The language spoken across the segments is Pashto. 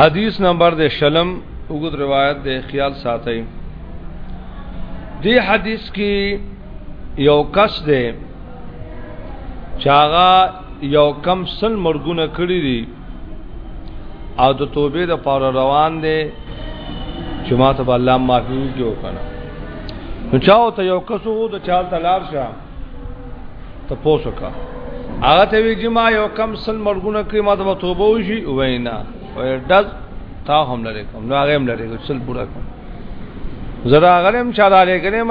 حدیث نمبر د شلم وګد روایت د خیال ساتي دی حدیث کې یو کس دی چاغه یو کم سل مرګونه کړی دی او د توبې د پاره روان دی چې ما ته الله معافي وکړي وکړه نو چاو ته یو کسو د چال تلار شه ته پوسوکا هغه ته وی چې ما یو کم سل مرګونه کړی ما ته توبه وشي وینا وای دز تا هم لري کوم نو هغه هم لري سل پورا کوم زرا غلم چاله لري کړم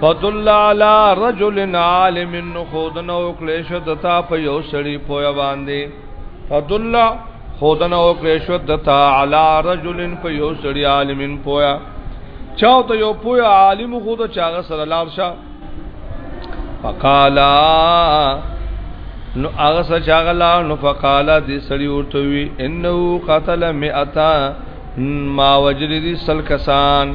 فدل علی رجل عالم خودن او کلیش دتا په یو سړی پویا باندې فدل خودن او کلیش دتا علی رجل په یو سړی عالم پویا چاو ته یو پویا عالم خود چاغه سره لار شه فقالا نو هغه سره چاغه لا نو فقالا دې سړی ورته وی انه قتل مئتا ما وجری دي سل کسان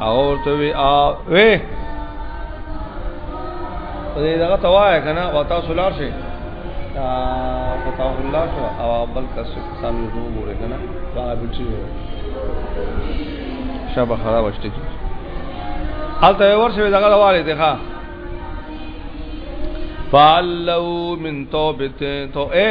اور ته وی ا وی دې دا ته وای کنه او تاسو لار شي ا فتح الله شو او بل کس سم یو وګوره کنه دا بچي شابه خراب شته حالته ورسې دغه والي دی ښا فعلوا من توبته تو اے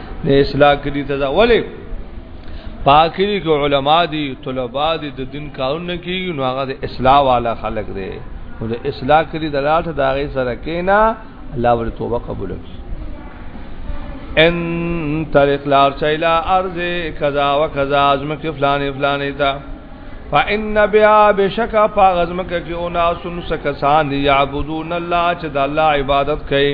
نه اصلاح کړي ته ولې پاکري کې علما دي طلبا دي د دین کارونه کوي نو هغه د اصلاح والا خلق دي نو د اصلاح کړي د لاټه دا غي سره کینا الله ور توبه قبول کړي ان طریق لار چایلا ارض کذا و کذا ازم کې فلان فلان ایتا فان بیا بشکا پاغزم کې او ناسن سکسان یعبدون الله چې د الله عبادت کوي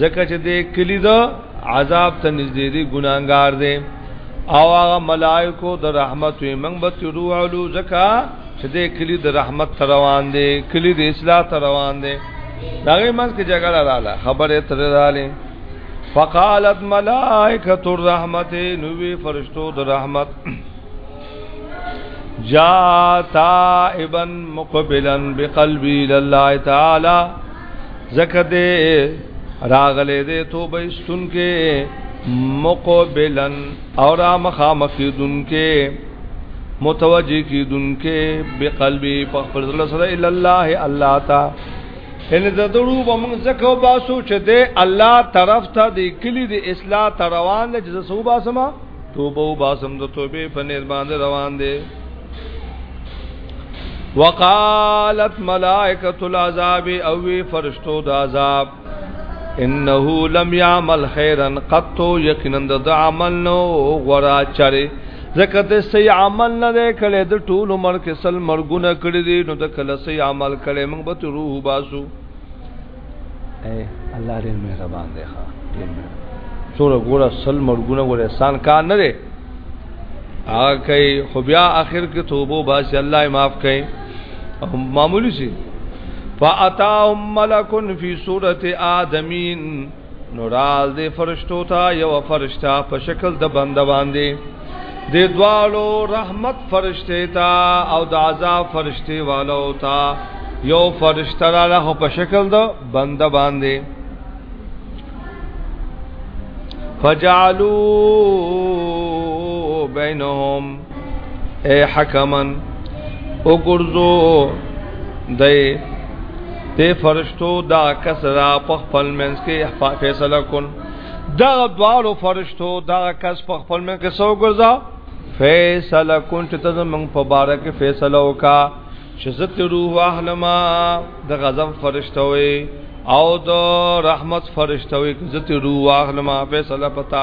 زکه چې دې کلی دا عذاب ته نږدې دي ګناګار دي او هغه ملائکو د رحمت وي موږ به تیرو علو زکه چې دې کلی د رحمت تر روان دي کلی د اصلاح تر روان دي داغه منځ کې جګړه رااله خبره تر رااله فقالت ملائکه الرحمت نوې فرشتو د رحمت جاء تائبا مقبلا بقلبي لله تعالی زکه دې راغلې دې توبه استون کې مقبلن او را مخامخ دن کې متوجه کی دن کې بقلبي په خپل ځل سره ال الله الله تا ان زدرو بمن زکه با سوچ دې الله طرف ته دې کلی دې اصلاح روان دې جز سو باسما توبه باسم د توبه په نیر باندې روان دې وقالت ملائکۃ العذاب او وی فرشتو د عذاب انه لم يعمل خيرا قط یقینا د عمل نو غرا چره زکه د سي عمل نه کړي د ټول عمر کې سل مرګونه کړی دي نو د کله سي عمل کړي موږ به روح باسو اے الله دې مهربان دی ښا دې مهربان څوره ګوره سل مرګونه ګوره احسان کار نه دی هغه کوي خو بیا اخر کې توبه باسي الله یې معاف کوي او معمولی شي فاتاهم ملک فی صورت آدمین نورال دې فرشتو ته یو فرشتہ په شکل د بنده باندې د دوالو رحمت فرشته تا او د عذاب فرشته والو تا یو فرشته را له په شکل د بنده باندې فجعلوا بینهم اے حکمن او ګرځو دای ته فرشتو دا کسرا په خپل منځ کې فیصله کړ دغه دوالو فرشتو دغه کس په خپل من کې سو ګرځا فیصله کون چې ته موږ په باره کې فیصله وکا چې زت روح احلما د غضب فرشتو او د رحمت فرشتو کې زت روح احلما فیصله پتا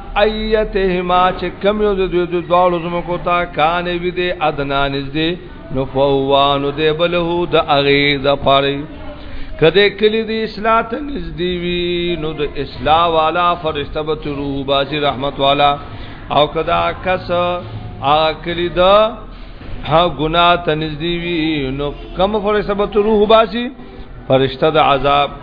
ایتهما چې کم یو د دوی د دواړو زمکو ته کان وی دی ادنا نږدې نو فوانو دی بله د اغه د پاره کده کلی دی اصلاح ته نږدې وی نو د اصلاح والا فرشتہ به روح بازی رحمت والا او کدا کس ا کلی دا ها ګنا ته نږدې وی نو کم فرشتہ به روح بازی فرشتہ د عذاب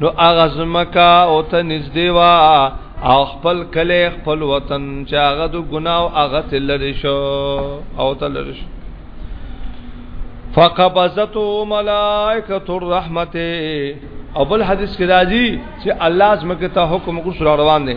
نو هغه زمکا او ته نږدې وا او خپل کله خپل وطن چې هغه د ګناو هغه تلل شو او تلل شو فقبضته ملائکه الرحمت او بل حدیث کې راځي چې الله زمکه ته حکم کو سره روان دي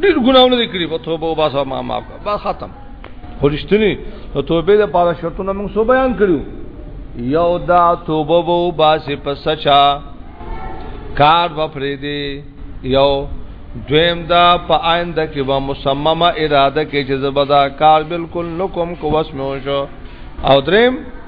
ډیر ګناونه دي کړی په توبه وباسه ما معاف با ختم خورشتنی نو توبه د پاره شرطونه موږ سو بیان کړو یو دا توبه وو باسه په سچا کار و پرې دی یو دویم دا په آینده کې و مصممه اراده کې چې زبدا کار بالکل نکوم کو وسمو شو او دریم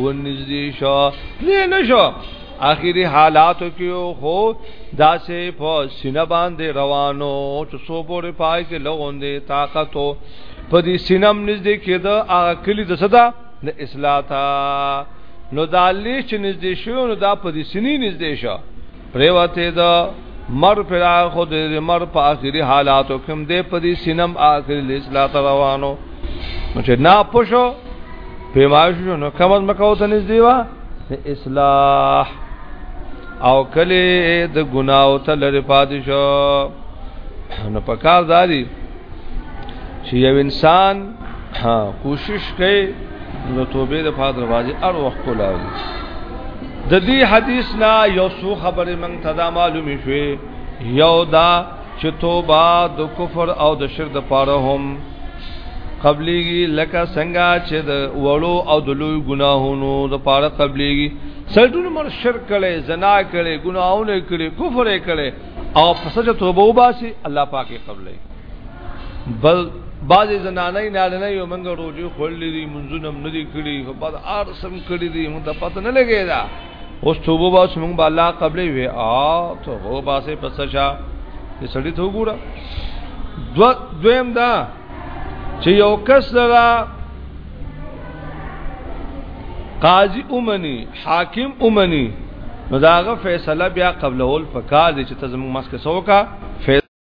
ونزدی شو نه نشو اخیری حالاتو کې خو داسې په سینه باندې روانو چې سو پورې پای کې لغوندې طاقت په دې سینم نږدې کېده هغه کلی د صدا د اصلاح تا نو دا لیش نږدې شو نو دا په دې سینې نږدې شو پریوته دا مر پر اخو د مر په اخري حالاتو کوم دې په دې سینم اخر الاصلاح روانو نو چې نا پښو پیمایش نو کمز مکو ته نږدې وا اصلاح او کله د ګناو ته لری پاتې شو نو پکار داري چې یو انسان ها کوشش کړئ نو توبه د پاد دروازه ار وخت کولاوي د دې حدیث نه یو څو خبرې مونږ ته دا معلومې شوې یو دا چې توبه د کفر او د شرک د پاره هم قبليږي لکه څنګه چې د وړو او د لوی ګناهونو د پاره قبليږي سړټول مر شرک کړي زنا کړي ګناهونه کړي کفر کړي او پس چې توبه وباسي الله پاکي قبلي بل بعض زنانه نارینه یو منګه روزي خولې دي منځونه نه دي کړی په بعد ار سم کړی دي موږ ته پته نه لګی دا اوس توبه با چې موږ به الله قبلې وې او توبه با سه پس شا چې سړی ته وګوره دو دویم دا چې یو کس لرا قاضي اومني حاکم اومني نو داغه فیصله بیا قبلول پکار دي چې ته زموږ مسکه سوکا